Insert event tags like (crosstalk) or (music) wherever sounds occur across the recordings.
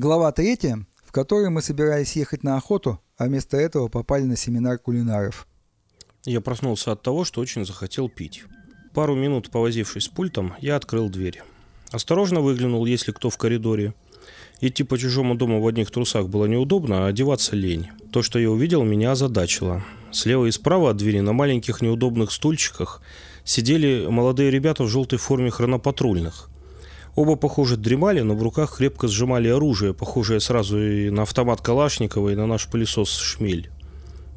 Глава третья, в которой мы собирались ехать на охоту, а вместо этого попали на семинар кулинаров. Я проснулся от того, что очень захотел пить. Пару минут повозившись с пультом, я открыл дверь. Осторожно выглянул, если кто в коридоре. Идти по чужому дому в одних трусах было неудобно, а одеваться лень. То, что я увидел, меня озадачило. Слева и справа от двери на маленьких неудобных стульчиках сидели молодые ребята в желтой форме хронопатрульных. Оба, похоже, дремали, но в руках крепко сжимали оружие, похожее сразу и на автомат Калашникова, и на наш пылесос «Шмель».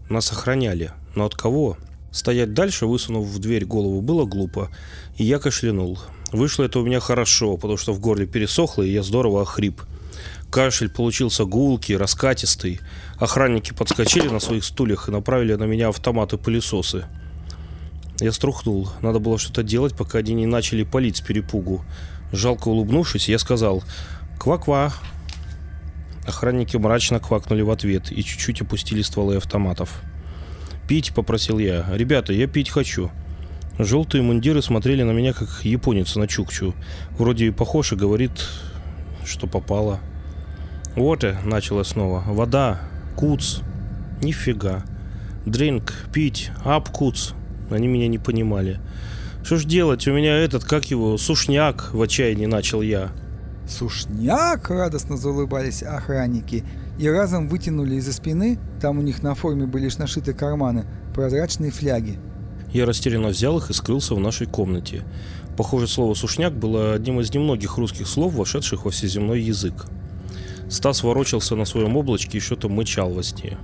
Нас охраняли. Но от кого? Стоять дальше, высунув в дверь голову, было глупо, и я кашлянул. Вышло это у меня хорошо, потому что в горле пересохло, и я здорово охрип. Кашель получился гулкий, раскатистый. Охранники подскочили на своих стульях и направили на меня автоматы-пылесосы. Я струхнул. Надо было что-то делать, пока они не начали палить с перепугу. Жалко улыбнувшись, я сказал «Ква-ква». Охранники мрачно квакнули в ответ и чуть-чуть опустили стволы автоматов. «Пить», — попросил я. «Ребята, я пить хочу». Желтые мундиры смотрели на меня, как японец на чукчу. Вроде и похож и говорит, что попало. «Воте», — начала снова. «Вода. Куц». «Нифига». «Дринк. Пить. Ап, куц». Они меня не понимали. Что ж делать, у меня этот, как его, сушняк в отчаянии начал я. «Сушняк!» – радостно заулыбались охранники и разом вытянули из-за спины, там у них на форме были лишь нашиты карманы, прозрачные фляги. Я растерянно взял их и скрылся в нашей комнате. Похоже, слово «сушняк» было одним из немногих русских слов, вошедших во всеземной язык. Стас ворочался на своем облачке и что-то мычал во сне.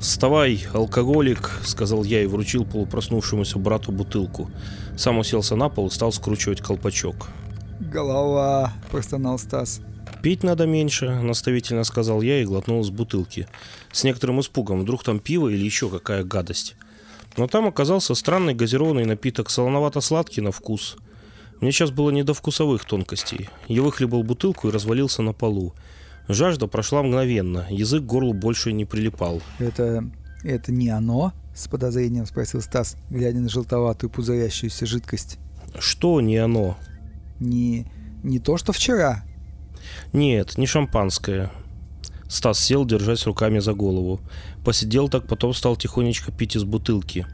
«Вставай, алкоголик», — сказал я и вручил полупроснувшемуся брату бутылку. Сам уселся на пол и стал скручивать колпачок. «Голова», — простонал Стас. «Пить надо меньше», — наставительно сказал я и глотнул из бутылки. С некоторым испугом, вдруг там пиво или еще какая гадость. Но там оказался странный газированный напиток, солоновато-сладкий на вкус. Мне сейчас было не до вкусовых тонкостей. Я выхлебал бутылку и развалился на полу. Жажда прошла мгновенно, язык к горлу больше не прилипал. «Это... это не оно?» — с подозрением спросил Стас, глядя на желтоватую пузырящуюся жидкость. «Что не оно?» «Не... не то, что вчера?» «Нет, не шампанское». Стас сел, держась руками за голову. Посидел так, потом стал тихонечко пить из бутылки.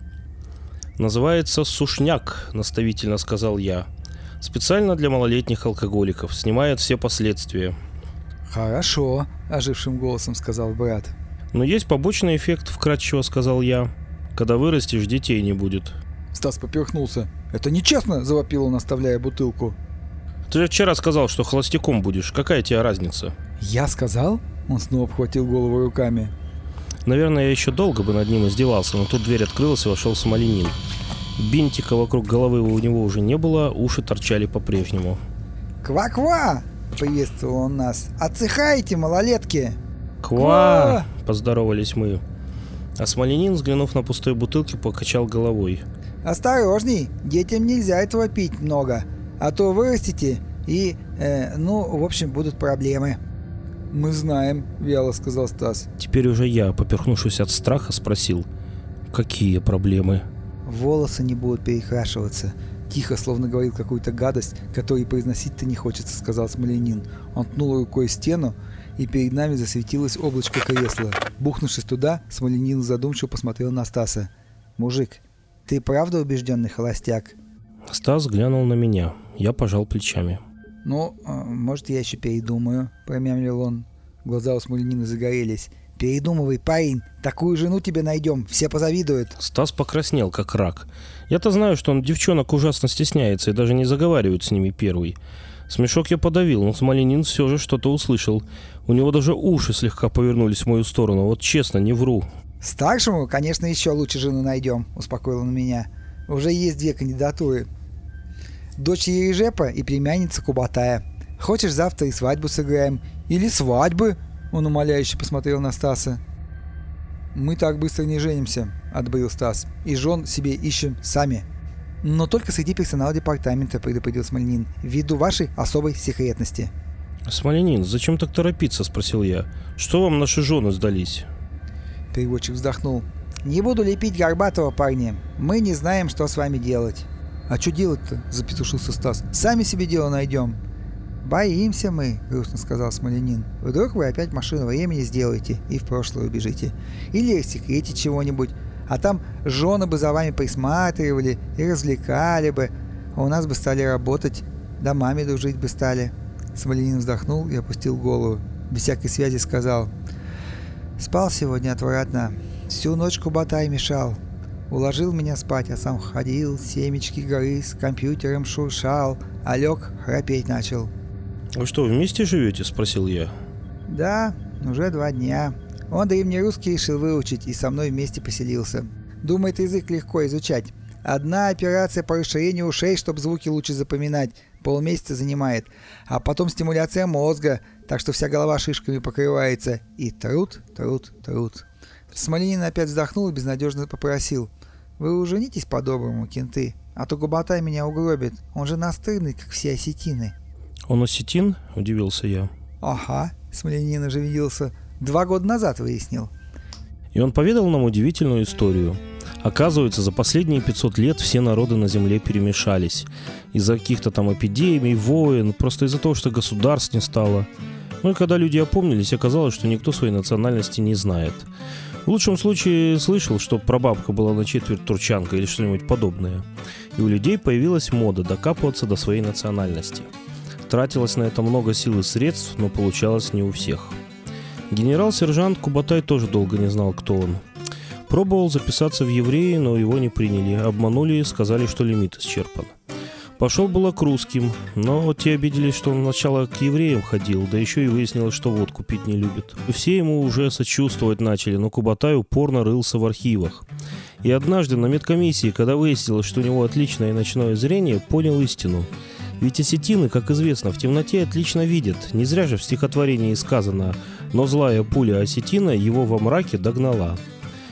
«Называется сушняк», — наставительно сказал я. «Специально для малолетних алкоголиков. Снимает все последствия. «Хорошо», – ожившим голосом сказал брат. «Но есть побочный эффект», – вкратчиво сказал я. «Когда вырастешь, детей не будет». Стас поперхнулся. «Это нечестно!» – завопил он, оставляя бутылку. «Ты же вчера сказал, что холостяком будешь. Какая тебе разница?» «Я сказал?» Он снова обхватил голову руками. Наверное, я еще долго бы над ним издевался, но тут дверь открылась и вошел Смоленин. Бинтика вокруг головы у него уже не было, уши торчали по-прежнему. «Ква-ква!» — приветствовал он нас. «Отсыхаете, малолетки?» «Ква!» — поздоровались мы. А Смоленин, взглянув на пустые бутылки, покачал головой. «Осторожней, детям нельзя этого пить много, а то вырастите и, э, ну, в общем, будут проблемы». «Мы знаем», — вяло сказал Стас. Теперь уже я, поперхнувшись от страха, спросил, «Какие проблемы?» «Волосы не будут перекрашиваться, Тихо, словно говорил какую-то гадость, которую произносить-то не хочется, сказал Смоленин. Он ткнул рукой стену, и перед нами засветилось облачко кресла. Бухнувшись туда, Смоленин задумчиво посмотрел на Стаса. «Мужик, ты правда убежденный холостяк?» Стас глянул на меня. Я пожал плечами. «Ну, а, может, я еще передумаю», — промямлил он. Глаза у Смоленина загорелись. «Передумывай, парень, такую жену тебе найдем, все позавидуют». Стас покраснел, как рак. Я-то знаю, что он девчонок ужасно стесняется и даже не заговаривает с ними первый. Смешок я подавил, но Смоленин все же что-то услышал. У него даже уши слегка повернулись в мою сторону, вот честно, не вру. «Старшему, конечно, еще лучше жену найдем», — успокоил он меня. «Уже есть две кандидатуры. Дочь Ережепа и племянница Кубатая. Хочешь, завтра и свадьбу сыграем? Или свадьбы?» Он умоляюще посмотрел на Стаса. «Мы так быстро не женимся», — отбрил Стас. «И жен себе ищем сами». «Но только среди персонала департамента», — предупредил Смольнин, «ввиду вашей особой секретности». «Смоленин, зачем так торопиться?» — спросил я. «Что вам наши жены сдались?» Переводчик вздохнул. «Не буду лепить Горбатого, парни. Мы не знаем, что с вами делать». «А что делать-то?» — запетушился Стас. «Сами себе дело найдем». «Боимся мы», — грустно сказал Смоленин. «Вдруг вы опять машину времени сделаете и в прошлое убежите. Или секрете чего-нибудь. А там жены бы за вами присматривали и развлекали бы. А у нас бы стали работать, домами дружить бы стали». Смоленин вздохнул и опустил голову. Без всякой связи сказал. «Спал сегодня отвратно. Всю ночь Кубатай мешал. Уложил меня спать, а сам ходил, семечки грыз, компьютером шуршал, а лег храпеть начал. «Вы что, вместе живете?» – спросил я. «Да, уже два дня. Он древнерусский решил выучить и со мной вместе поселился. Думает, язык легко изучать. Одна операция по расширению ушей, чтобы звуки лучше запоминать, полмесяца занимает. А потом стимуляция мозга, так что вся голова шишками покрывается. И труд, труд, труд. Смоленин опять вздохнул и безнадежно попросил. «Вы уженитесь по-доброму, кенты, а то Губатай меня угробит. Он же настырный, как все осетины». «Он осетин?» – удивился я. «Ага», – Смоленин оживился. «Два года назад выяснил». И он поведал нам удивительную историю – Оказывается, за последние 500 лет все народы на Земле перемешались. Из-за каких-то там эпидемий, войн, просто из-за того, что государств не стало. Ну и когда люди опомнились, оказалось, что никто своей национальности не знает. В лучшем случае слышал, что прабабка была на четверть турчанка или что-нибудь подобное. И у людей появилась мода докапываться до своей национальности. Тратилось на это много сил и средств, но получалось не у всех. Генерал-сержант Кубатай тоже долго не знал, кто он. Пробовал записаться в евреи, но его не приняли. Обманули и сказали, что лимит исчерпан. Пошел было к русским, но те обиделись, что он сначала к евреям ходил, да еще и выяснилось, что водку пить не любит. Все ему уже сочувствовать начали, но Кубатай упорно рылся в архивах. И однажды на медкомиссии, когда выяснилось, что у него отличное ночное зрение, понял истину. Ведь осетины, как известно, в темноте отлично видят. Не зря же в стихотворении сказано «Но злая пуля осетина его во мраке догнала».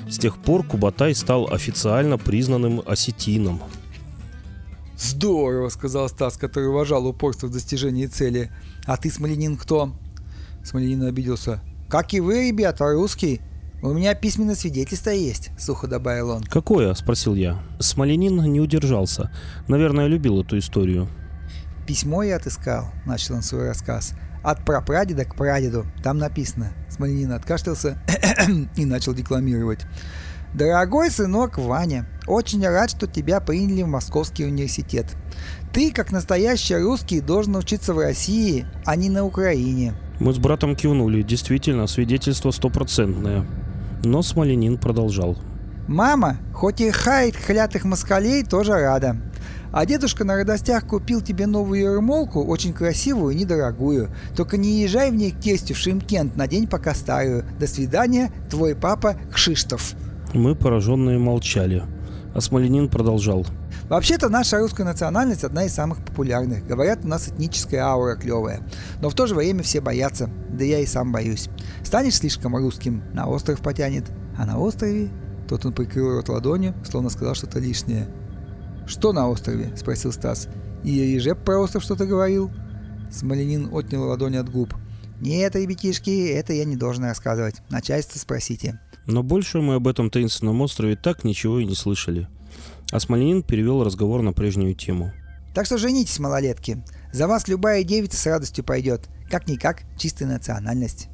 С тех пор Кубатай стал официально признанным осетином. «Здорово», — сказал Стас, который уважал упорство в достижении цели. «А ты, Смоленин, кто?» Смоленин обиделся. «Как и вы, ребята, русский. У меня письменное свидетельство есть», — сухо добавил он. «Какое?» — спросил я. Смоленин не удержался. Наверное, любил эту историю. «Письмо я отыскал», — начал он свой рассказ. От прапрадеда к прадеду. Там написано. Смоленин откашлялся (clears throat) и начал декламировать. Дорогой сынок Ваня, очень рад, что тебя приняли в Московский университет. Ты, как настоящий русский, должен учиться в России, а не на Украине. Мы с братом кивнули. Действительно, свидетельство стопроцентное. Но Смоленин продолжал. Мама, хоть и хает хлятых москалей, тоже рада. А дедушка на радостях купил тебе новую ермолку, очень красивую и недорогую. Только не езжай в ней к тестю в Шимкент, надень пока старую. До свидания, твой папа Кшиштов. Мы, пораженные, молчали. А Смоленин продолжал. Вообще-то наша русская национальность одна из самых популярных. Говорят, у нас этническая аура клевая. Но в то же время все боятся. Да я и сам боюсь. Станешь слишком русским, на остров потянет. А на острове... Тут он прикрыл рот ладонью, словно сказал что-то лишнее. «Что на острове?» – спросил Стас. «И Ежеп про остров что-то говорил?» Смоленин отнял ладонь от губ. «Нет, ребятишки, это я не должен рассказывать. Начальство спросите». Но больше мы об этом таинственном острове так ничего и не слышали. А Смоленин перевел разговор на прежнюю тему. «Так что женитесь, малолетки. За вас любая девица с радостью пойдет. Как-никак, чистая национальность».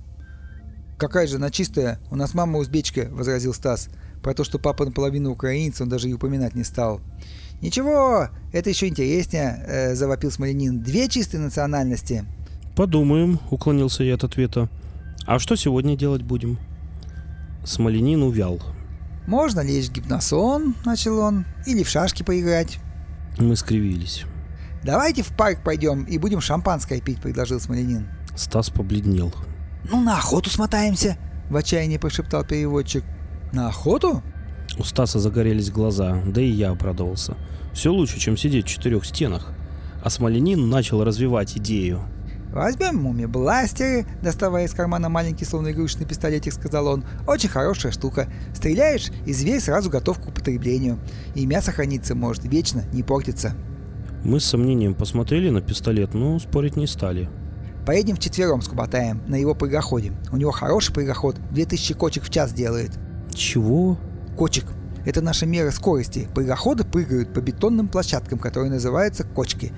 «Какая же она чистая? У нас мама узбечка», — возразил Стас. Про то, что папа наполовину украинец, он даже и упоминать не стал. «Ничего, это еще интереснее», э, – завопил Смоленин. «Две чистые национальности». «Подумаем», – уклонился я от ответа. «А что сегодня делать будем?» Смоленин увял. «Можно лечь в гипносон», – начал он, – «или в шашки поиграть». Мы скривились. «Давайте в парк пойдем и будем шампанское пить», – предложил Смоленин. Стас побледнел. «Ну, на охоту смотаемся», – в отчаянии прошептал переводчик. «На охоту?» У Стаса загорелись глаза, да и я обрадовался. Все лучше, чем сидеть в четырех стенах. А Смоленин начал развивать идею. «Возьмем муми-бластеры», доставая из кармана маленький словно игрушечный пистолетик, сказал он. «Очень хорошая штука. Стреляешь, и зверь сразу готов к употреблению. И мясо храниться может вечно, не портится». Мы с сомнением посмотрели на пистолет, но спорить не стали. «Поедем вчетвером с Кубатаем на его прыгоходе. У него хороший прыгоход, 2000 кочек в час делает». «Чего?» Кочек. Это наша мера скорости. Прыгоходы прыгают по бетонным площадкам, которые называются кочки.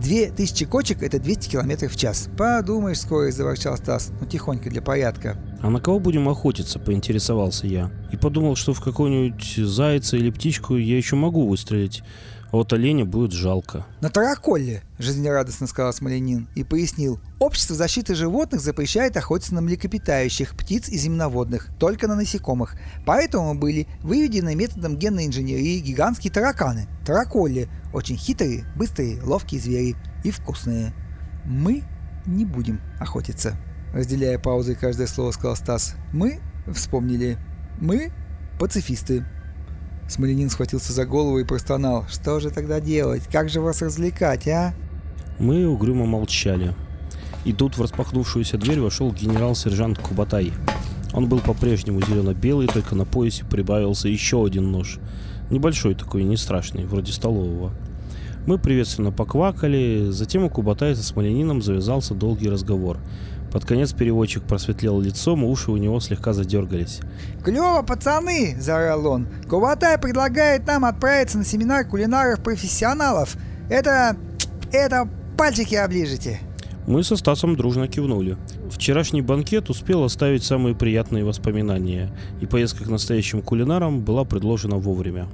2000 кочек – это 200 км в час. Подумаешь, скорость, заворчал Стас, но тихонько для порядка. «А на кого будем охотиться?» – поинтересовался я. И подумал, что в какого-нибудь зайца или птичку я еще могу выстрелить. А вот оленя будет жалко. «На тараколле», – жизнерадостно сказал Смоленин и пояснил. «Общество защиты животных запрещает охотиться на млекопитающих, птиц и земноводных, только на насекомых. Поэтому были выведены методом генной инженерии гигантские тараканы. Тараколли – очень хитрые, быстрые, ловкие звери и вкусные. Мы не будем охотиться». Разделяя паузы каждое слово, сказал Стас. «Мы вспомнили. Мы пацифисты». Смоленин схватился за голову и простонал. «Что же тогда делать? Как же вас развлекать, а?» Мы угрюмо молчали. И тут в распахнувшуюся дверь вошел генерал-сержант Кубатай. Он был по-прежнему зелено-белый, только на поясе прибавился еще один нож. Небольшой такой, не страшный, вроде столового. Мы приветственно поквакали, затем у Кубатая со Смоленином завязался долгий разговор – под конец переводчик просветлел лицом, уши у него слегка задергались. «Клево, пацаны!» – заорал он. «Кубатай предлагает нам отправиться на семинар кулинаров-профессионалов. Это... это пальчики оближете!» Мы со Стасом дружно кивнули. Вчерашний банкет успел оставить самые приятные воспоминания, и поездка к настоящим кулинарам была предложена вовремя.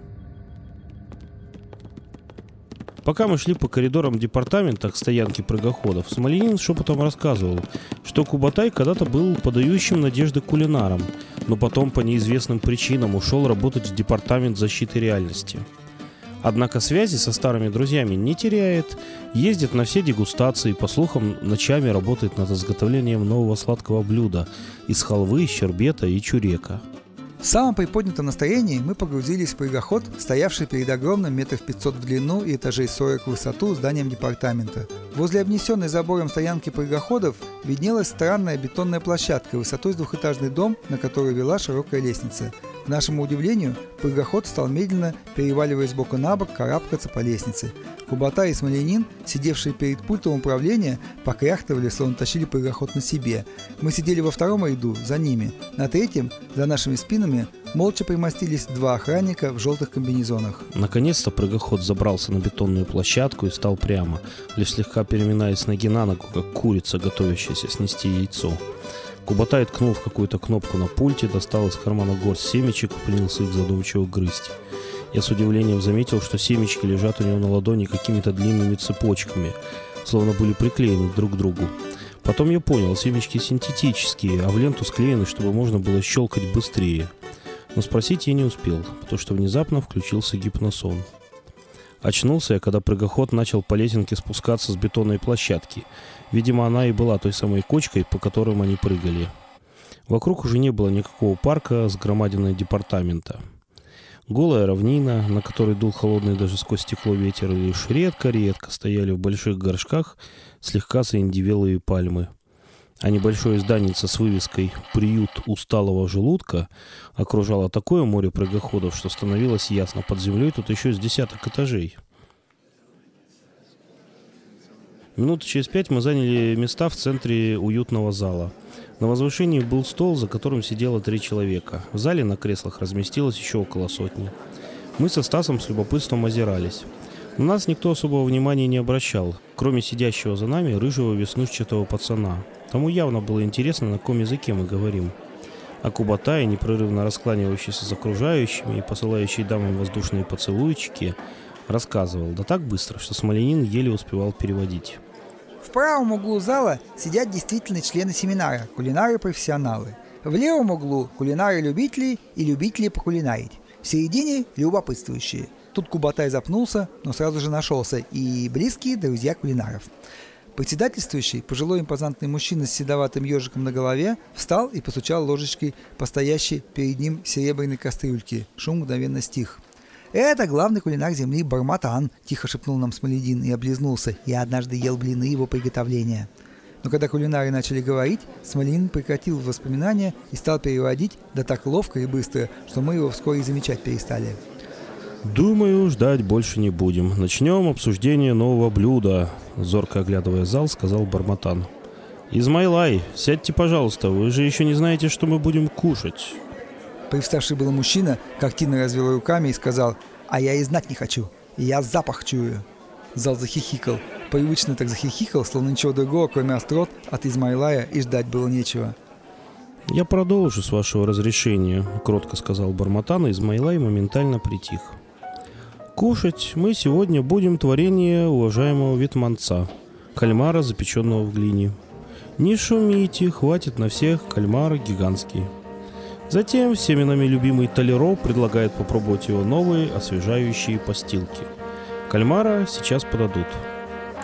Пока мы шли по коридорам департамента к стоянке прыгоходов, Смоленин шепотом рассказывал, что Кубатай когда-то был подающим надежды кулинаром, но потом по неизвестным причинам ушел работать в департамент защиты реальности. Однако связи со старыми друзьями не теряет, ездит на все дегустации, по слухам, ночами работает над изготовлением нового сладкого блюда из халвы, щербета и чурека – в самом приподнятом настроении мы погрузились в прыгоход, стоявший перед огромным метров 500 в длину и этажей 40 в высоту зданием департамента. Возле обнесенной забором стоянки прыгоходов виднелась странная бетонная площадка высотой с двухэтажный дом, на который вела широкая лестница. К нашему удивлению, прыгоход стал медленно, переваливаясь бока на бок, карабкаться по лестнице. Кубата и Смоленин, сидевшие перед пультом управления, покряхтывали, словно тащили прыгоход на себе. Мы сидели во втором ряду, за ними. На третьем, за нашими спинами, молча примостились два охранника в желтых комбинезонах. Наконец-то прыгоход забрался на бетонную площадку и стал прямо, лишь слегка переминаясь ноги на ногу, как курица, готовящаяся снести яйцо. Кубатай ткнул в какую-то кнопку на пульте, достал из кармана горсть семечек и принялся их задумчиво грызть. Я с удивлением заметил, что семечки лежат у него на ладони какими-то длинными цепочками, словно были приклеены друг к другу. Потом я понял, семечки синтетические, а в ленту склеены, чтобы можно было щелкать быстрее. Но спросить я не успел, потому что внезапно включился гипносон. Очнулся я, когда прыгоход начал по лесенке спускаться с бетонной площадки. Видимо, она и была той самой кочкой, по которым они прыгали. Вокруг уже не было никакого парка с громадиной департамента. Голая равнина, на которой дул холодный даже сквозь стекло ветер, лишь редко-редко стояли в больших горшках слегка заиндивелые пальмы. А небольшое зданице с вывеской «Приют усталого желудка» окружало такое море прыгоходов, что становилось ясно, под землей тут еще с десяток этажей. Минут через пять мы заняли места в центре уютного зала – на возвышении был стол, за которым сидело три человека. В зале на креслах разместилось еще около сотни. Мы со Стасом с любопытством озирались. На нас никто особого внимания не обращал, кроме сидящего за нами рыжего веснушчатого пацана. Тому явно было интересно, на каком языке мы говорим. А Кубатай, непрерывно раскланивающийся с окружающими и посылающий дамам воздушные поцелуйчики, рассказывал, да так быстро, что Смоленин еле успевал переводить. В правом углу зала сидят действительно члены семинара, кулинары-профессионалы. В левом углу кулинары-любители и любители покулинарить. В середине любопытствующие. Тут Кубатай запнулся, но сразу же нашелся, и близкие друзья кулинаров. Председательствующий, пожилой импозантный мужчина с седоватым ежиком на голове, встал и постучал ложечкой по стоящей перед ним серебряной кастрюльке. Шум мгновенно стих. «Это главный кулинар земли Барматан», – тихо шепнул нам Смоледин и облизнулся. «Я однажды ел блины его приготовления». Но когда кулинары начали говорить, Смолин прекратил воспоминания и стал переводить, да так ловко и быстро, что мы его вскоре замечать перестали. «Думаю, ждать больше не будем. Начнем обсуждение нового блюда», — зорко оглядывая зал, сказал Барматан. «Измайлай, сядьте, пожалуйста, вы же еще не знаете, что мы будем кушать». Привставший был мужчина картинно развел руками и сказал «А я и знать не хочу, я запах чую». Зал захихикал. Привычно так захихикал, словно ничего другого, кроме острот, от Измайлая и ждать было нечего. «Я продолжу, с вашего разрешения», — кротко сказал Барматан, и Измайлай моментально притих. «Кушать мы сегодня будем творение уважаемого Витманца, кальмара, запеченного в глине. Не шумите, хватит на всех, кальмары гигантские». Затем всеми нами любимый Толеро предлагает попробовать его новые освежающие постилки. Кальмара сейчас подадут.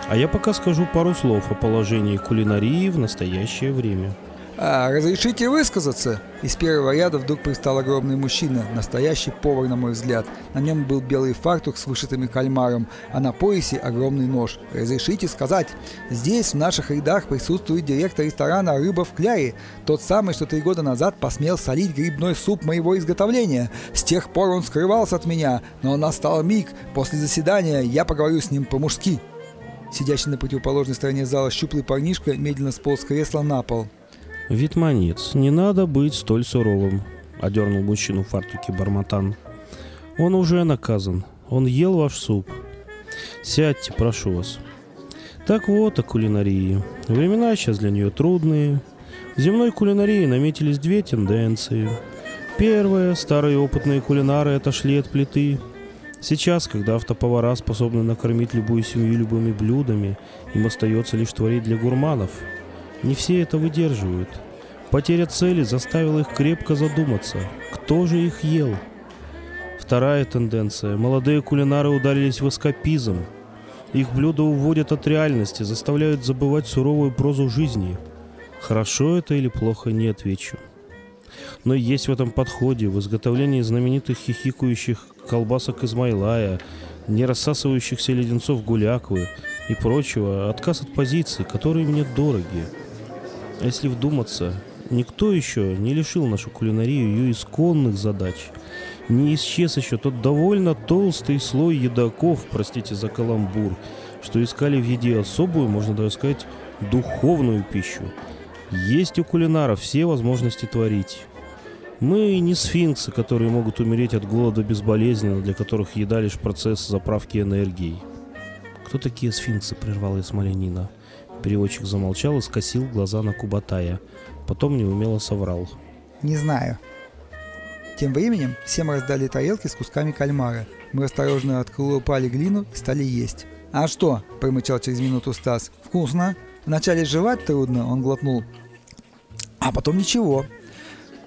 А я пока скажу пару слов о положении кулинарии в настоящее время – а, «Разрешите высказаться?» Из первого ряда вдруг пристал огромный мужчина, настоящий повар, на мой взгляд. На нем был белый фартук с вышитыми кальмаром, а на поясе огромный нож. «Разрешите сказать?» Здесь, в наших рядах, присутствует директор ресторана «Рыба в кляре», тот самый, что три года назад посмел солить грибной суп моего изготовления. С тех пор он скрывался от меня, но настал миг. После заседания я поговорю с ним по-мужски. Сидящий на противоположной стороне зала щуплый парнишка медленно сполз с кресла на пол. «Витманец, не надо быть столь суровым», — одернул мужчину в фартуке Барматан. «Он уже наказан. Он ел ваш суп. Сядьте, прошу вас». Так вот о кулинарии. Времена сейчас для нее трудные. В земной кулинарии наметились две тенденции. Первая – старые опытные кулинары отошли от плиты. Сейчас, когда автоповара способны накормить любую семью любыми блюдами, им остается лишь творить для гурманов – не все это выдерживают. Потеря цели заставила их крепко задуматься, кто же их ел. Вторая тенденция. Молодые кулинары ударились в эскапизм. Их блюда уводят от реальности, заставляют забывать суровую прозу жизни. Хорошо это или плохо, не отвечу. Но есть в этом подходе, в изготовлении знаменитых хихикающих колбасок Измайлая, не рассасывающихся леденцов Гуляквы и прочего, отказ от позиций, которые мне дороги. А если вдуматься, никто еще не лишил нашу кулинарию ее исконных задач. Не исчез еще тот довольно толстый слой едоков, простите за каламбур, что искали в еде особую, можно даже сказать, духовную пищу. Есть у кулинаров все возможности творить. Мы не сфинксы, которые могут умереть от голода безболезненно, для которых еда лишь процесс заправки энергией. «Кто такие сфинксы?» — прервала Исмаленина. Переводчик замолчал и скосил глаза на Кубатая. Потом неумело соврал. «Не знаю». Тем временем всем раздали тарелки с кусками кальмара. Мы осторожно отколупали глину и стали есть. «А что?» – промычал через минуту Стас. «Вкусно. Вначале жевать трудно», – он глотнул. «А потом ничего».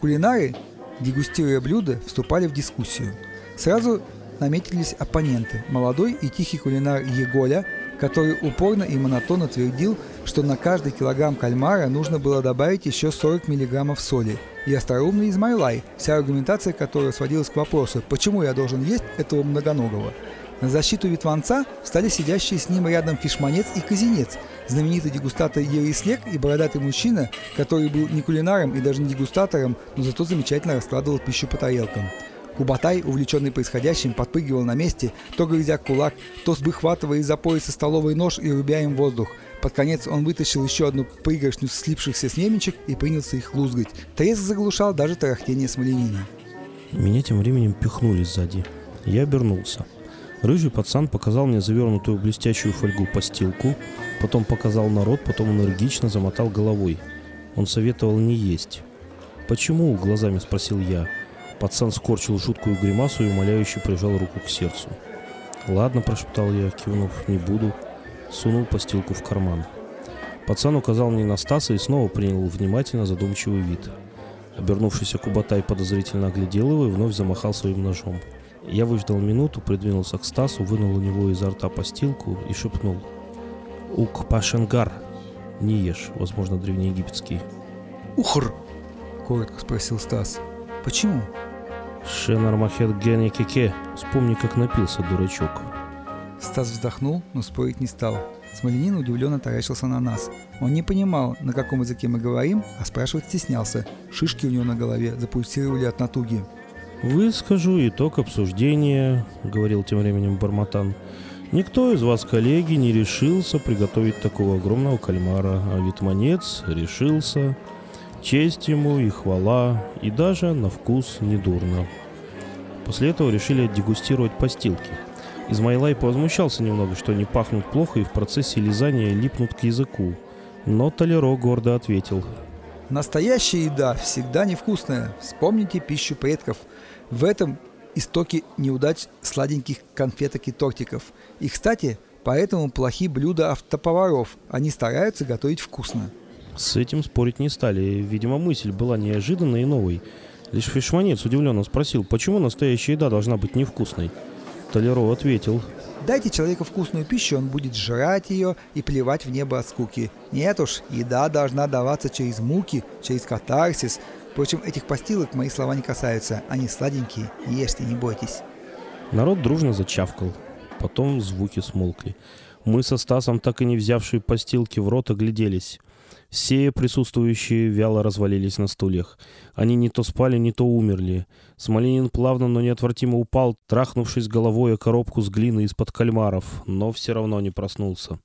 Кулинары, дегустируя блюда, вступали в дискуссию. Сразу наметились оппоненты. Молодой и тихий кулинар Еголя – который упорно и монотонно твердил, что на каждый килограмм кальмара нужно было добавить еще 40 миллиграммов соли. И остроумный Измайлай, вся аргументация которого сводилась к вопросу, почему я должен есть этого многоногого. На защиту ветванца стали сидящие с ним рядом фишманец и казинец, знаменитый дегустатор Ерислек и бородатый мужчина, который был не кулинаром и даже не дегустатором, но зато замечательно раскладывал пищу по тарелкам. Кубатай, увлеченный происходящим, подпрыгивал на месте, то грызя кулак, то выхватывая из-за пояса столовый нож и рубя им воздух. Под конец он вытащил еще одну пригоршню слипшихся семечек и принялся их лузгать. Треск заглушал даже тарахтение смоленина. Меня тем временем пихнули сзади. Я обернулся. Рыжий пацан показал мне завернутую блестящую фольгу постилку, потом показал народ, потом энергично замотал головой. Он советовал не есть. «Почему?» – глазами спросил я. Пацан скорчил жуткую гримасу и умоляюще прижал руку к сердцу. «Ладно», – прошептал я, кивнув, – «не буду». Сунул постилку в карман. Пацан указал мне на Стаса и снова принял внимательно задумчивый вид. Обернувшийся Кубатай подозрительно оглядел его и вновь замахал своим ножом. Я выждал минуту, придвинулся к Стасу, вынул у него изо рта постилку и шепнул. «Ук пашенгар!» «Не ешь, возможно, древнеегипетский». «Ухр!» — коротко спросил Стас. «Почему?» Шенар Махет Гене Кеке. Вспомни, как напился, дурачок. Стас вздохнул, но спорить не стал. Смоленин удивленно таращился на нас. Он не понимал, на каком языке мы говорим, а спрашивать стеснялся. Шишки у него на голове запульсировали от натуги. «Выскажу итог обсуждения», — говорил тем временем Барматан. «Никто из вас, коллеги, не решился приготовить такого огромного кальмара, а Витманец решился. Честь ему и хвала, и даже на вкус недурно. После этого решили дегустировать постилки. Измайлай повозмущался немного, что они пахнут плохо и в процессе лизания липнут к языку. Но Толеро гордо ответил. Настоящая еда всегда невкусная. Вспомните пищу предков. В этом истоки неудач сладеньких конфеток и тортиков. И, кстати, поэтому плохие блюда автоповаров. Они стараются готовить вкусно. С этим спорить не стали. Видимо, мысль была неожиданной и новой. Лишь фишманец удивленно спросил, почему настоящая еда должна быть невкусной. Толеро ответил. Дайте человеку вкусную пищу, он будет жрать ее и плевать в небо от скуки. Нет уж, еда должна даваться через муки, через катарсис. Впрочем, этих постилок мои слова не касаются. Они сладенькие, ешьте, не бойтесь. Народ дружно зачавкал. Потом звуки смолкли. Мы со Стасом, так и не взявшие постилки в рот, огляделись. Все присутствующие вяло развалились на стульях. Они не то спали, не то умерли. Смоленин плавно, но неотвратимо упал, трахнувшись головой о коробку с глиной из-под кальмаров, но все равно не проснулся.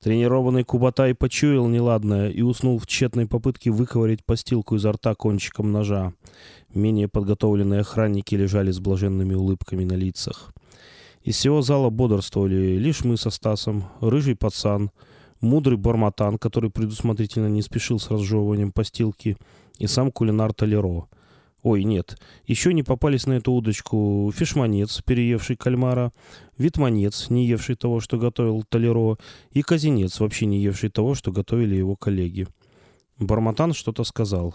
Тренированный Кубатай почуял неладное и уснул в тщетной попытке выковырять постилку изо рта кончиком ножа. Менее подготовленные охранники лежали с блаженными улыбками на лицах. Из всего зала бодрствовали лишь мы со Стасом, рыжий пацан — мудрый Барматан, который предусмотрительно не спешил с разжевыванием постилки, и сам кулинар Толеро. Ой, нет, еще не попались на эту удочку фишманец, переевший кальмара, витманец, не евший того, что готовил Толеро, и казинец, вообще не евший того, что готовили его коллеги. Барматан что-то сказал.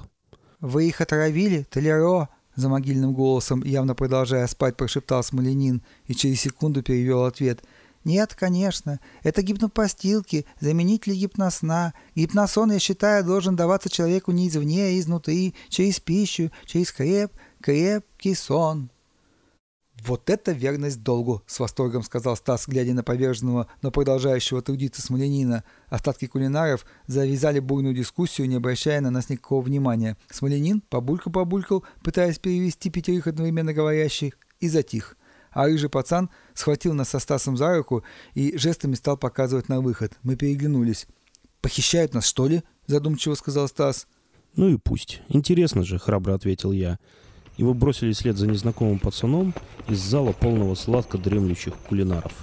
«Вы их отравили, Толеро?» За могильным голосом, явно продолжая спать, прошептал Смоленин и через секунду перевел ответ – нет, конечно. Это гипнопостилки, заменители гипносна. Гипносон, я считаю, должен даваться человеку не извне, а изнутри, через пищу, через креп, крепкий сон. «Вот это верность долгу!» — с восторгом сказал Стас, глядя на поверженного, но продолжающего трудиться смоленина. Остатки кулинаров завязали бурную дискуссию, не обращая на нас никакого внимания. Смоленин побулька-побулькал, пытаясь перевести пятерых одновременно говорящих, и затих а рыжий пацан схватил нас со Стасом за руку и жестами стал показывать на выход. Мы переглянулись. «Похищают нас, что ли?» – задумчиво сказал Стас. «Ну и пусть. Интересно же», – храбро ответил я. И мы бросились вслед за незнакомым пацаном из зала полного сладко дремлющих кулинаров.